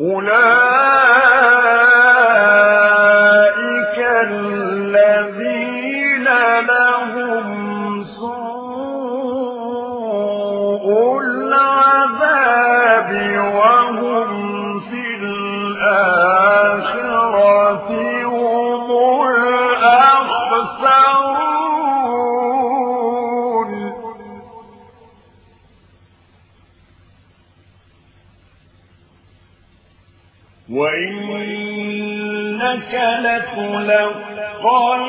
أولئك لتلقى القرآن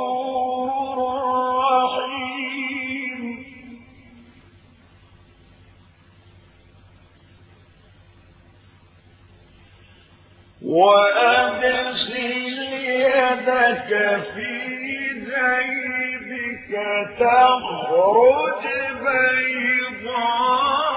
وأدخل يدك في جيبك تخرج بيضاء.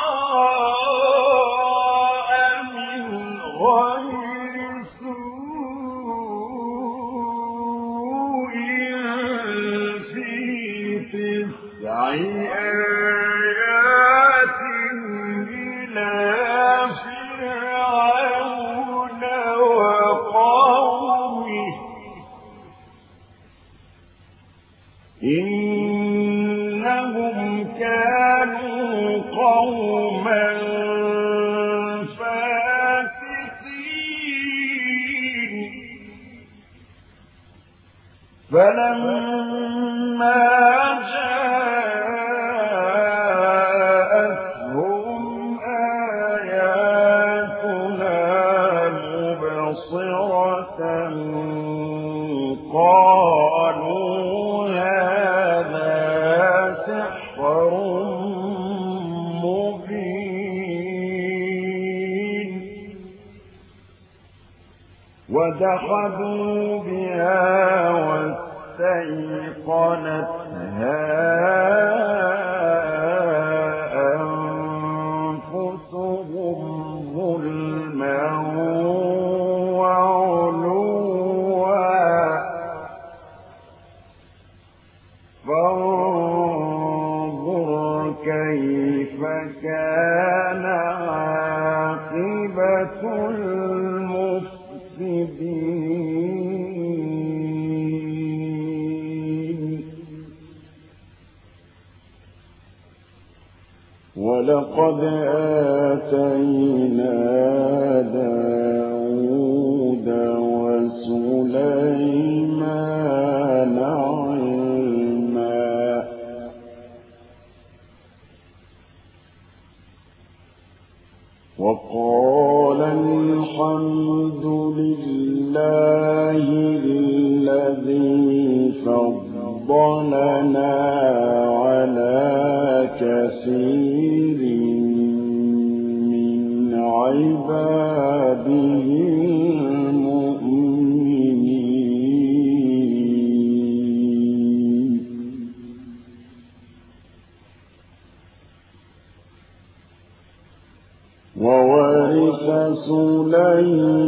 ودخلوا بها واستيقنتها. وَلَقَدْ آتَيْنَا دَاوُودَ وَسُلَيْمَانَ عِلْمًا. وَقَالَ الْحَمْدُ لِلَّهِ الَّذِي فَضَّلَنَا عَلَى كَثِيرٍ لن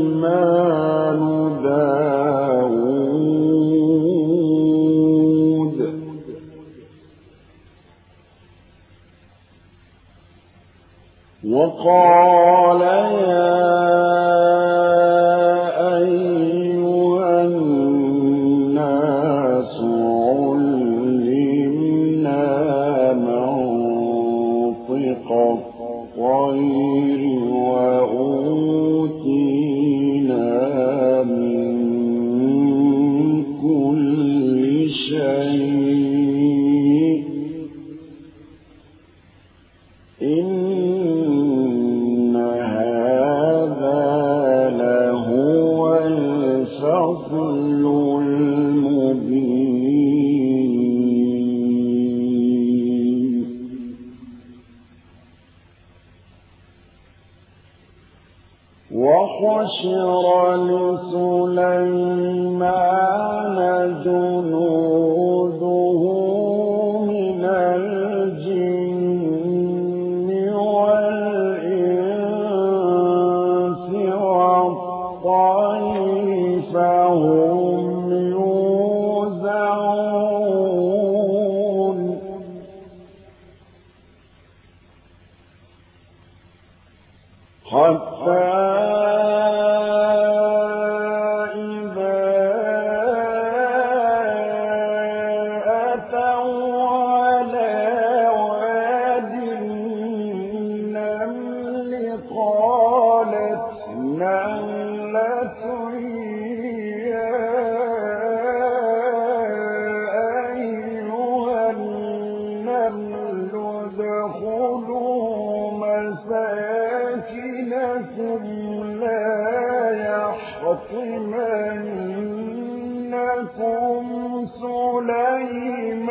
لكم سليمان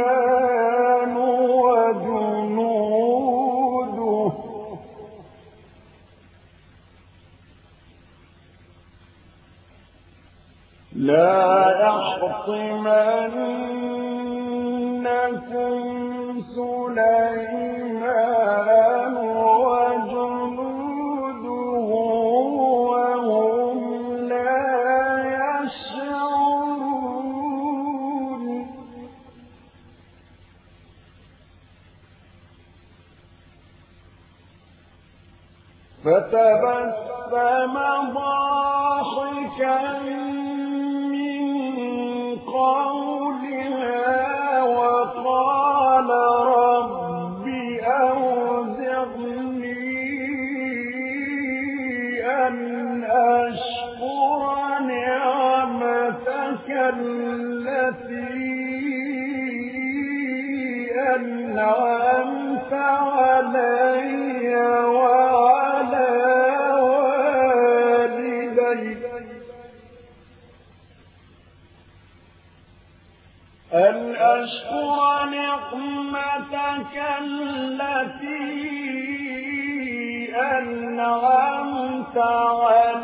يا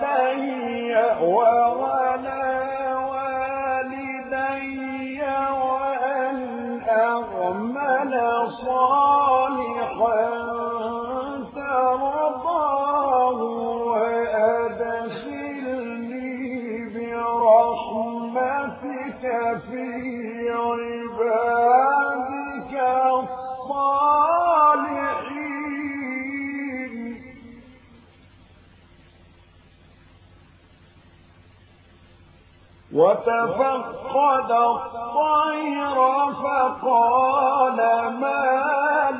علي وتفقد الطير فقال ما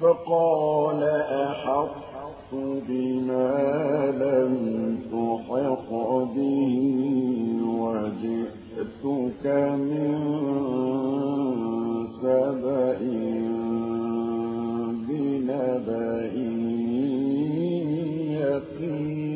فقال أحطت بما لم تحط به وجئتك من سبأ بنبأ. إني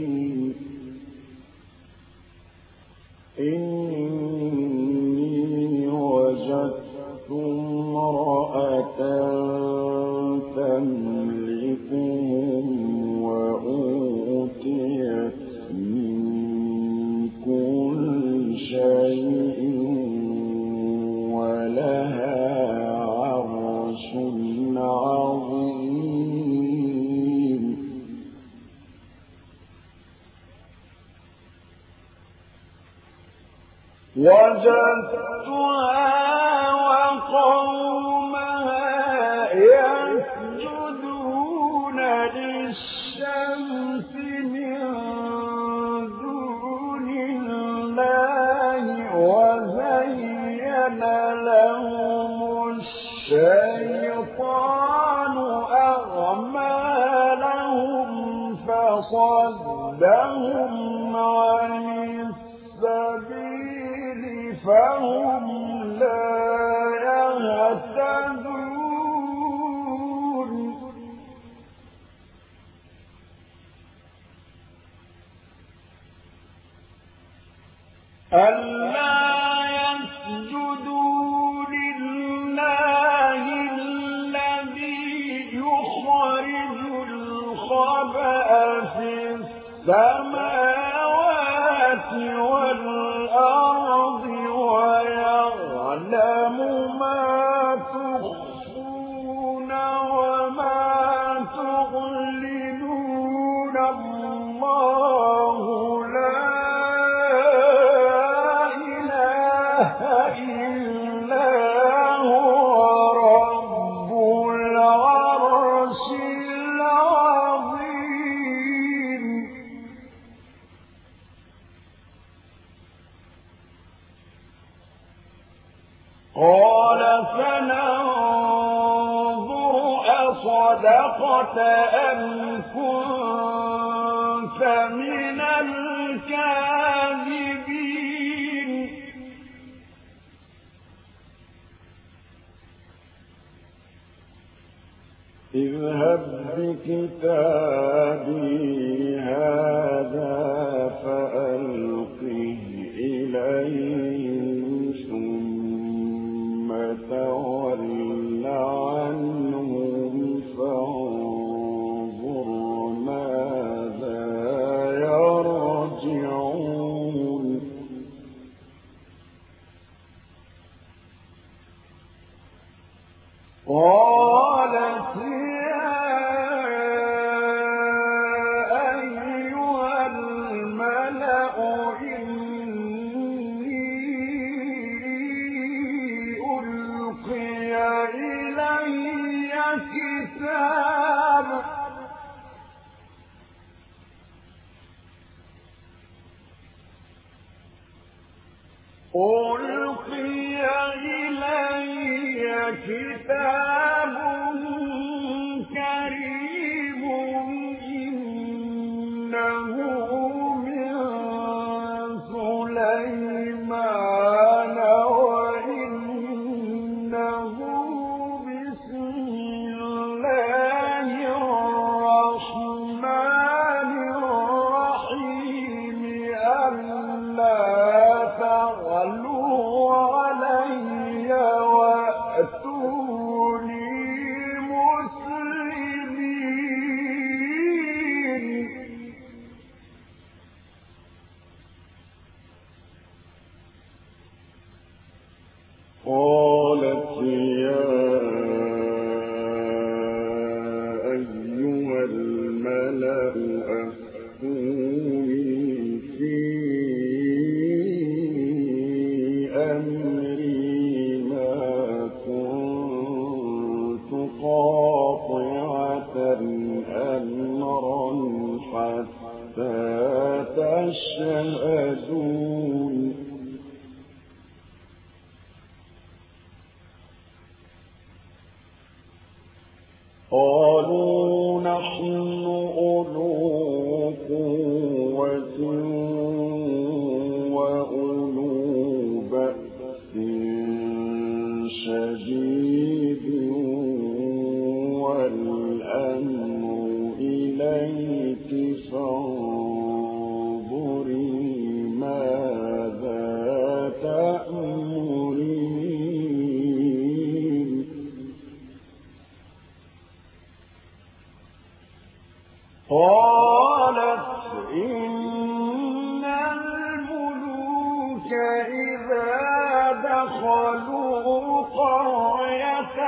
دخلوا قرية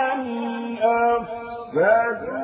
أفسدوها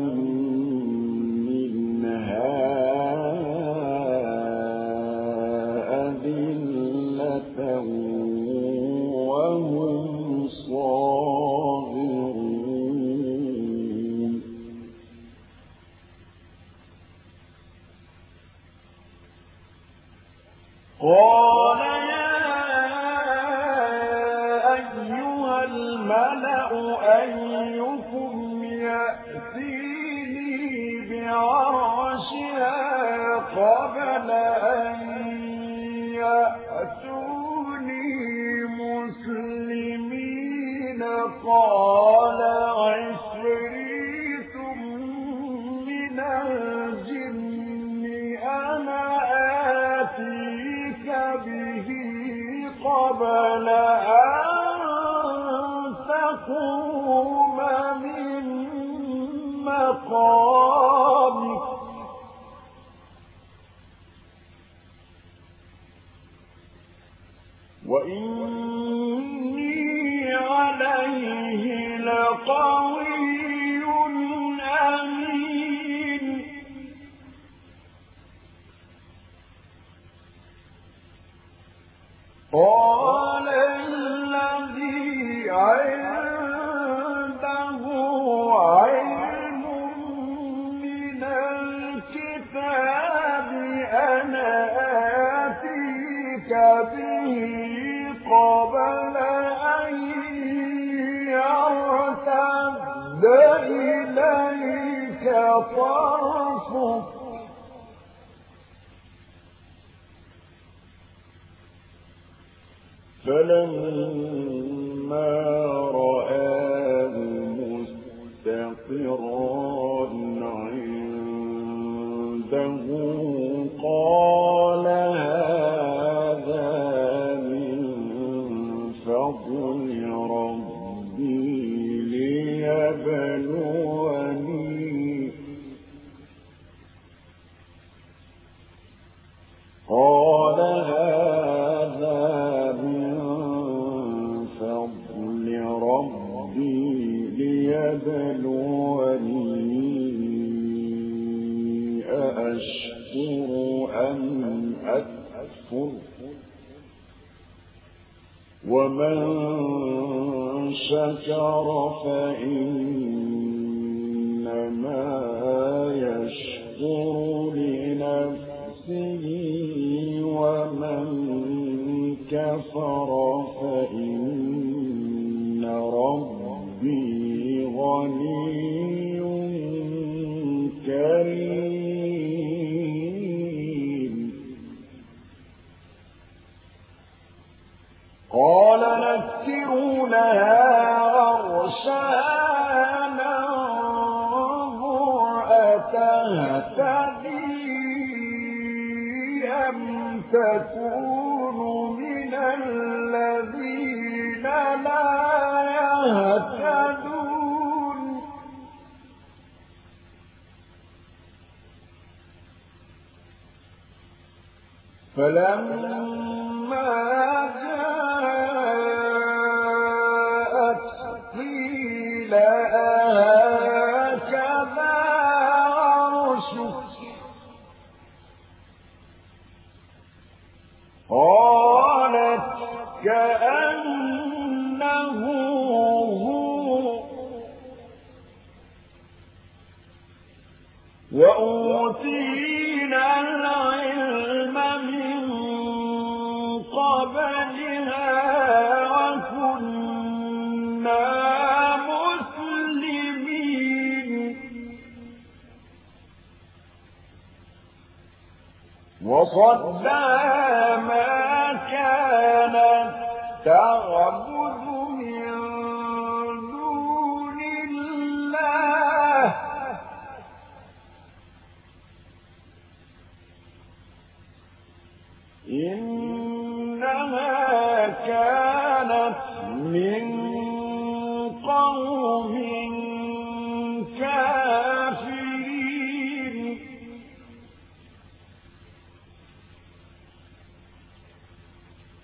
قَوِيٌّ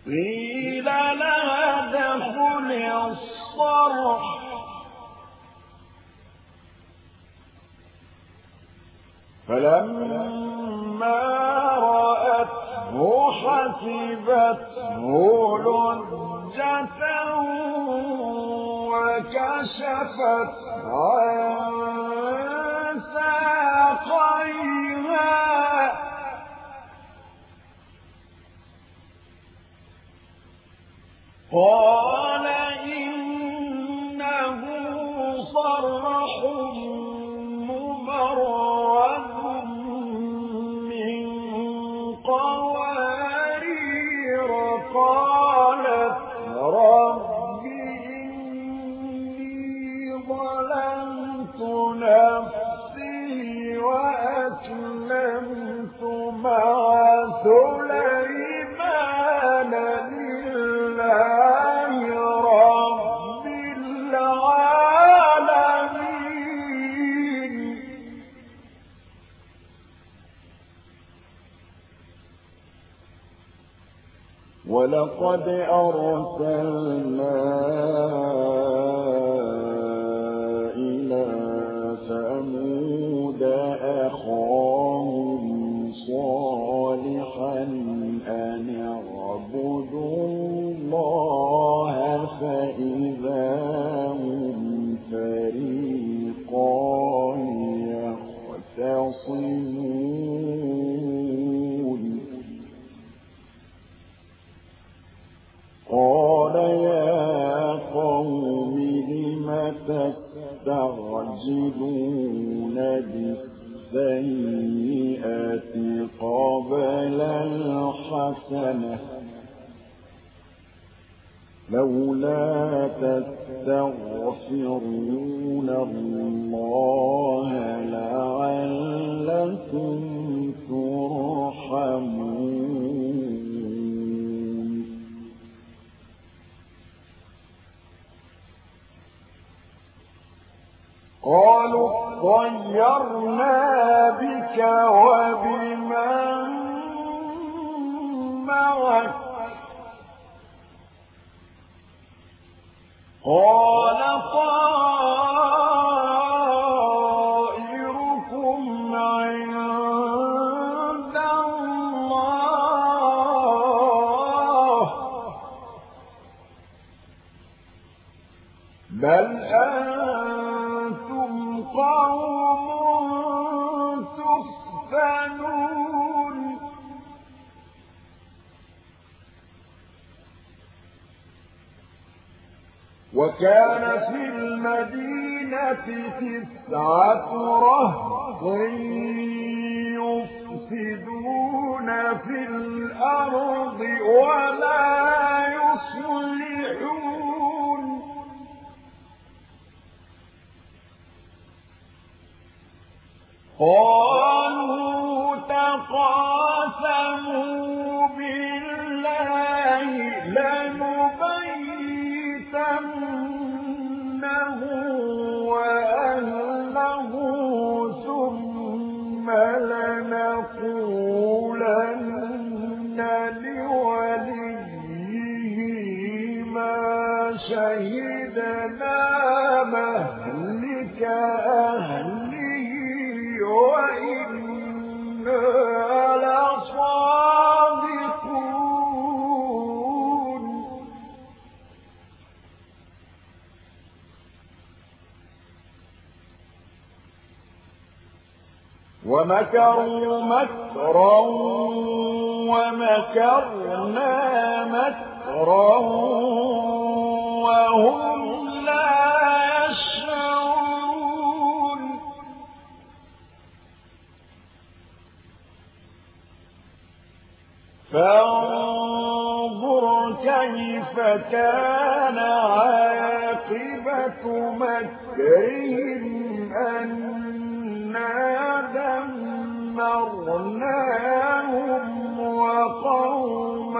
قيل لها دخل الصرح. فلما رأته حسبته لجة وكشفت عن قال ولقد أرسلنا إلى ثمود أخاهم صالحا أن اعبدوا الله تستعجلون بالسيئة قبل الحسنة. لولا تستغفرون الله لعلكم ترحمون. طيرنا بك وبمن معك. قال وكان في المدينة تسعة رهط يفسدون في الأرض ولا يصلحون. قالوا تقاسموا بالله لنبيتن ومكروا مكرا ومكرنا مكرا وهم لا يشعرون. فانظر كيف كان عاقبة مكرهم أنا دمرناهم وقومهم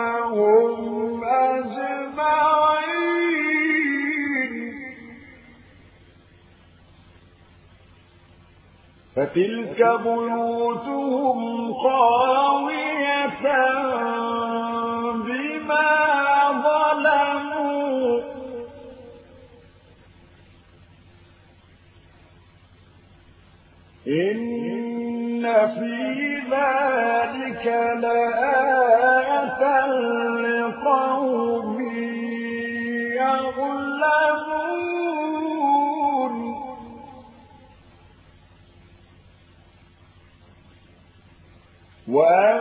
أجمعين فتلك بيوتهم خاوية بما ظلموا إن في ذلك لآية لقوم يظلمون وأنجينا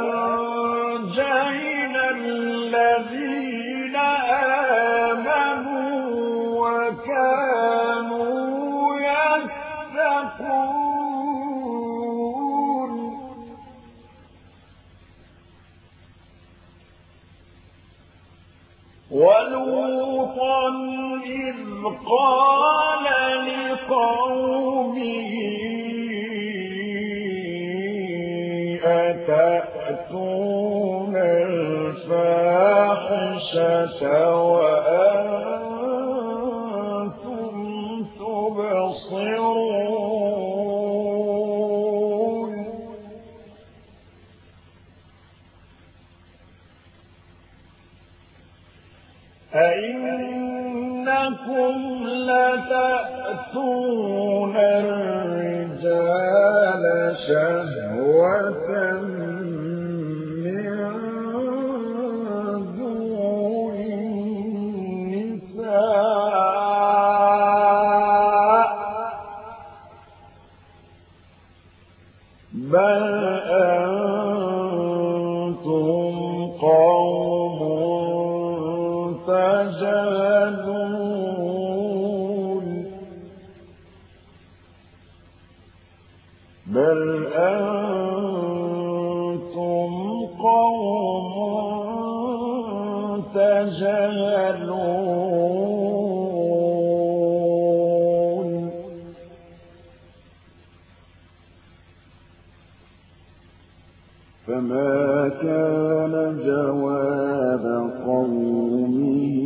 فما كان جواب قومه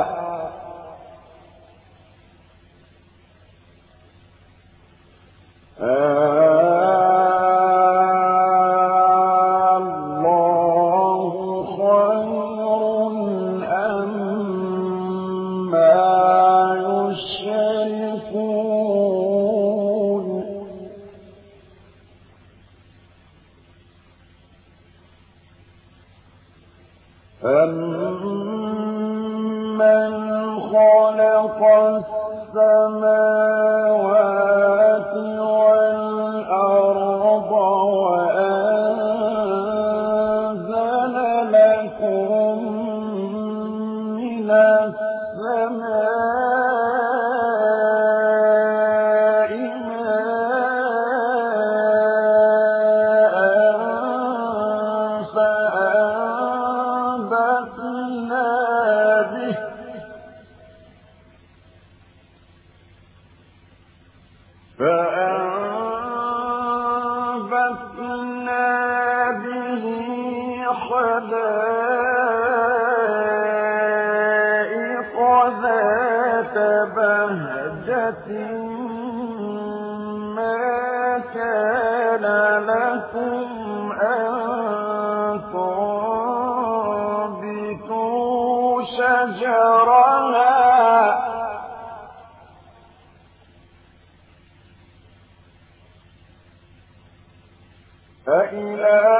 يرى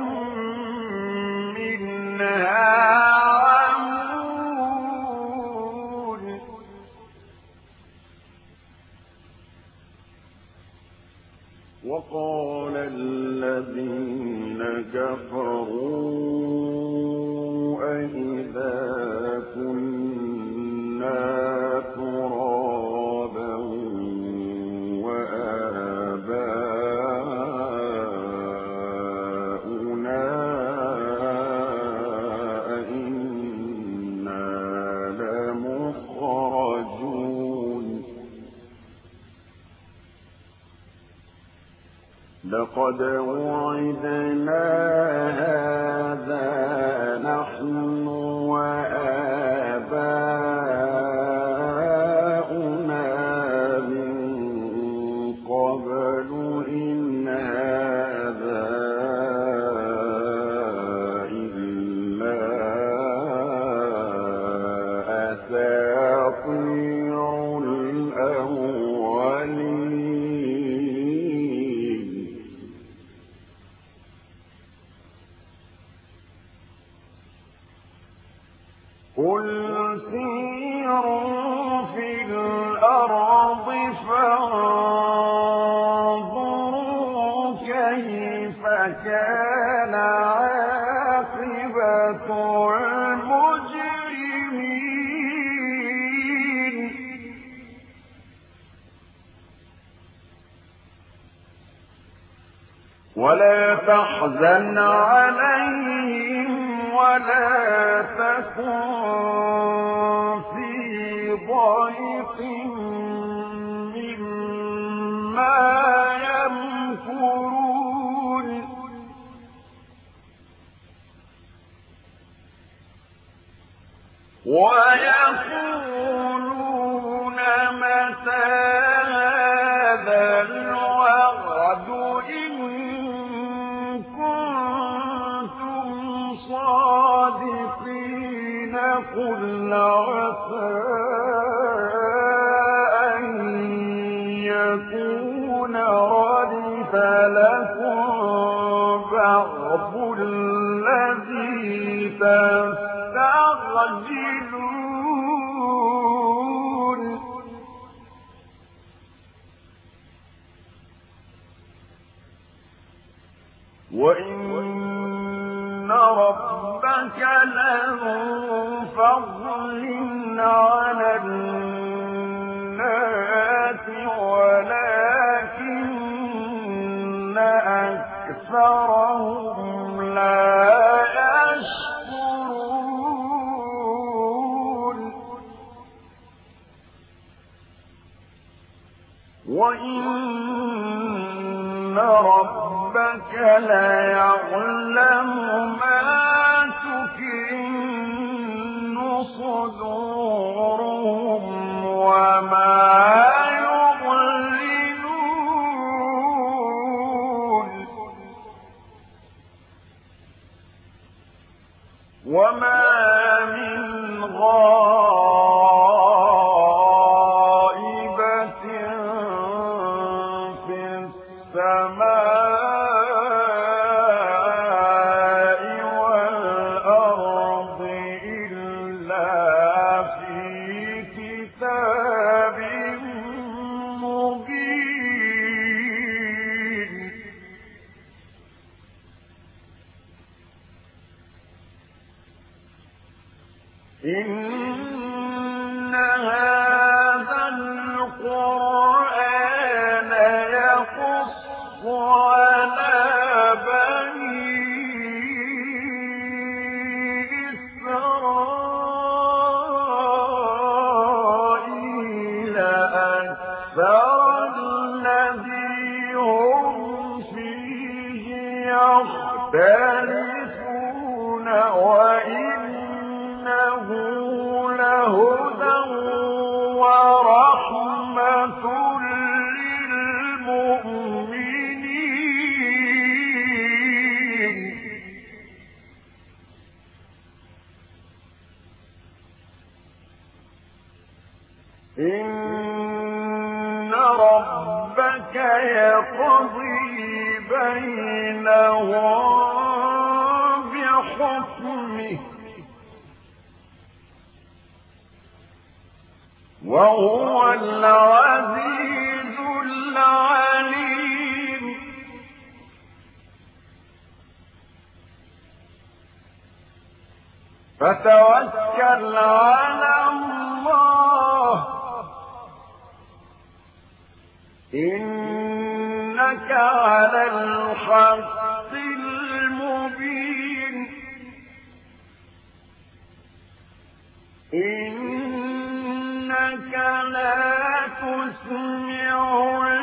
الذين كفروا وقد وعدنا تحزن عليهم ولا تكون وإن ربك ليعلم بينهم بحكمه. وهو العزيز العليم. فتوكل على الله. إن على الحق المبين. إنك لا تسمع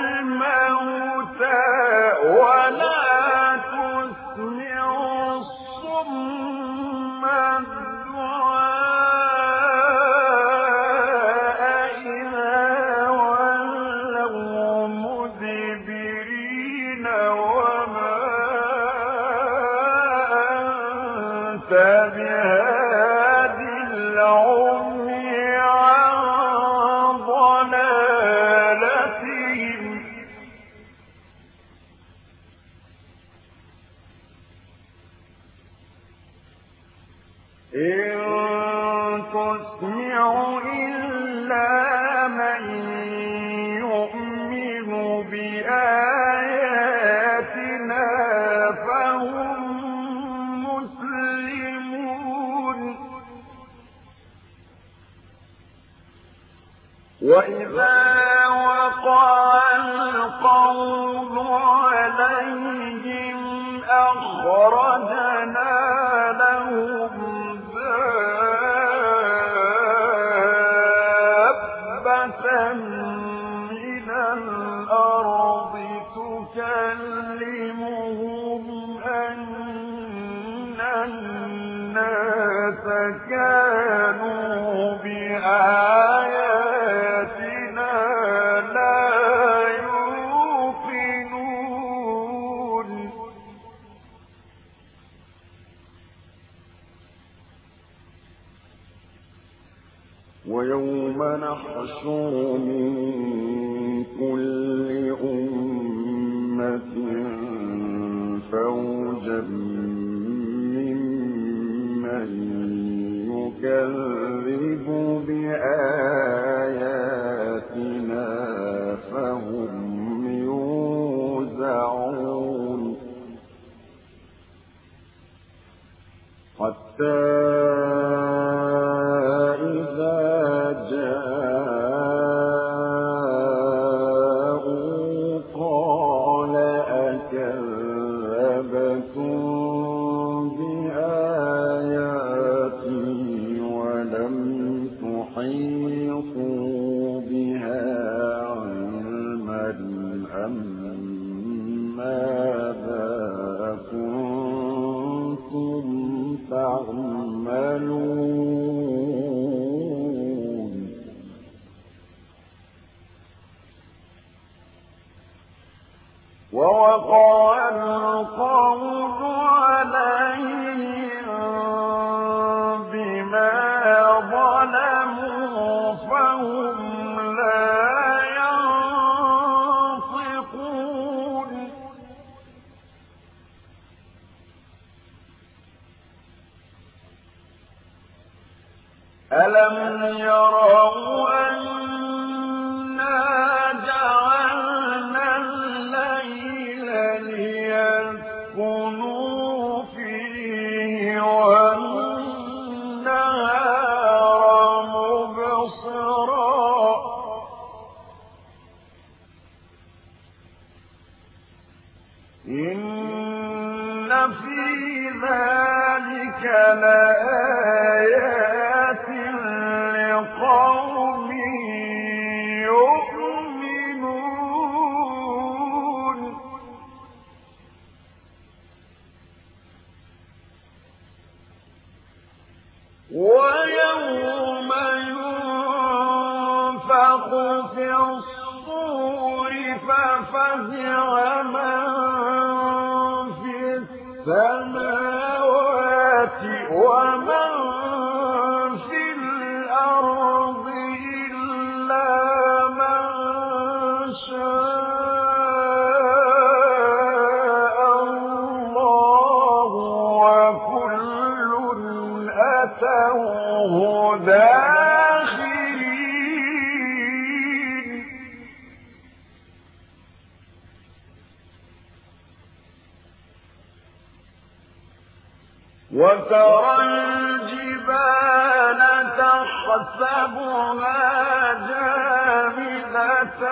جامدة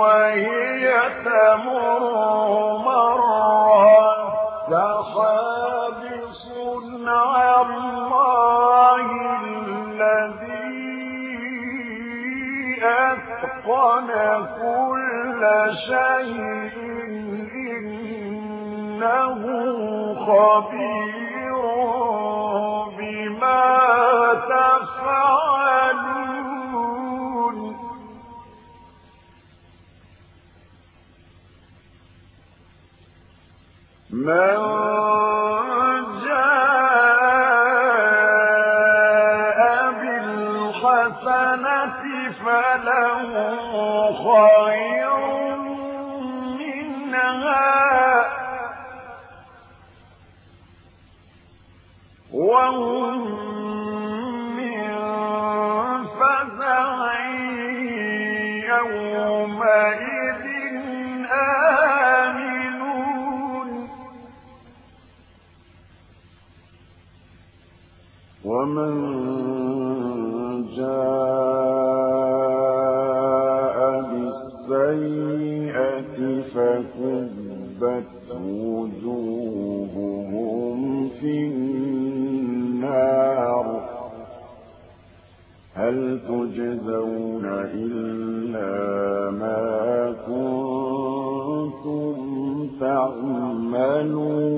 وهي تمر الله الذي أتقن كل شيء إنه خبير ما تجزون إلا ما كنتم تعملون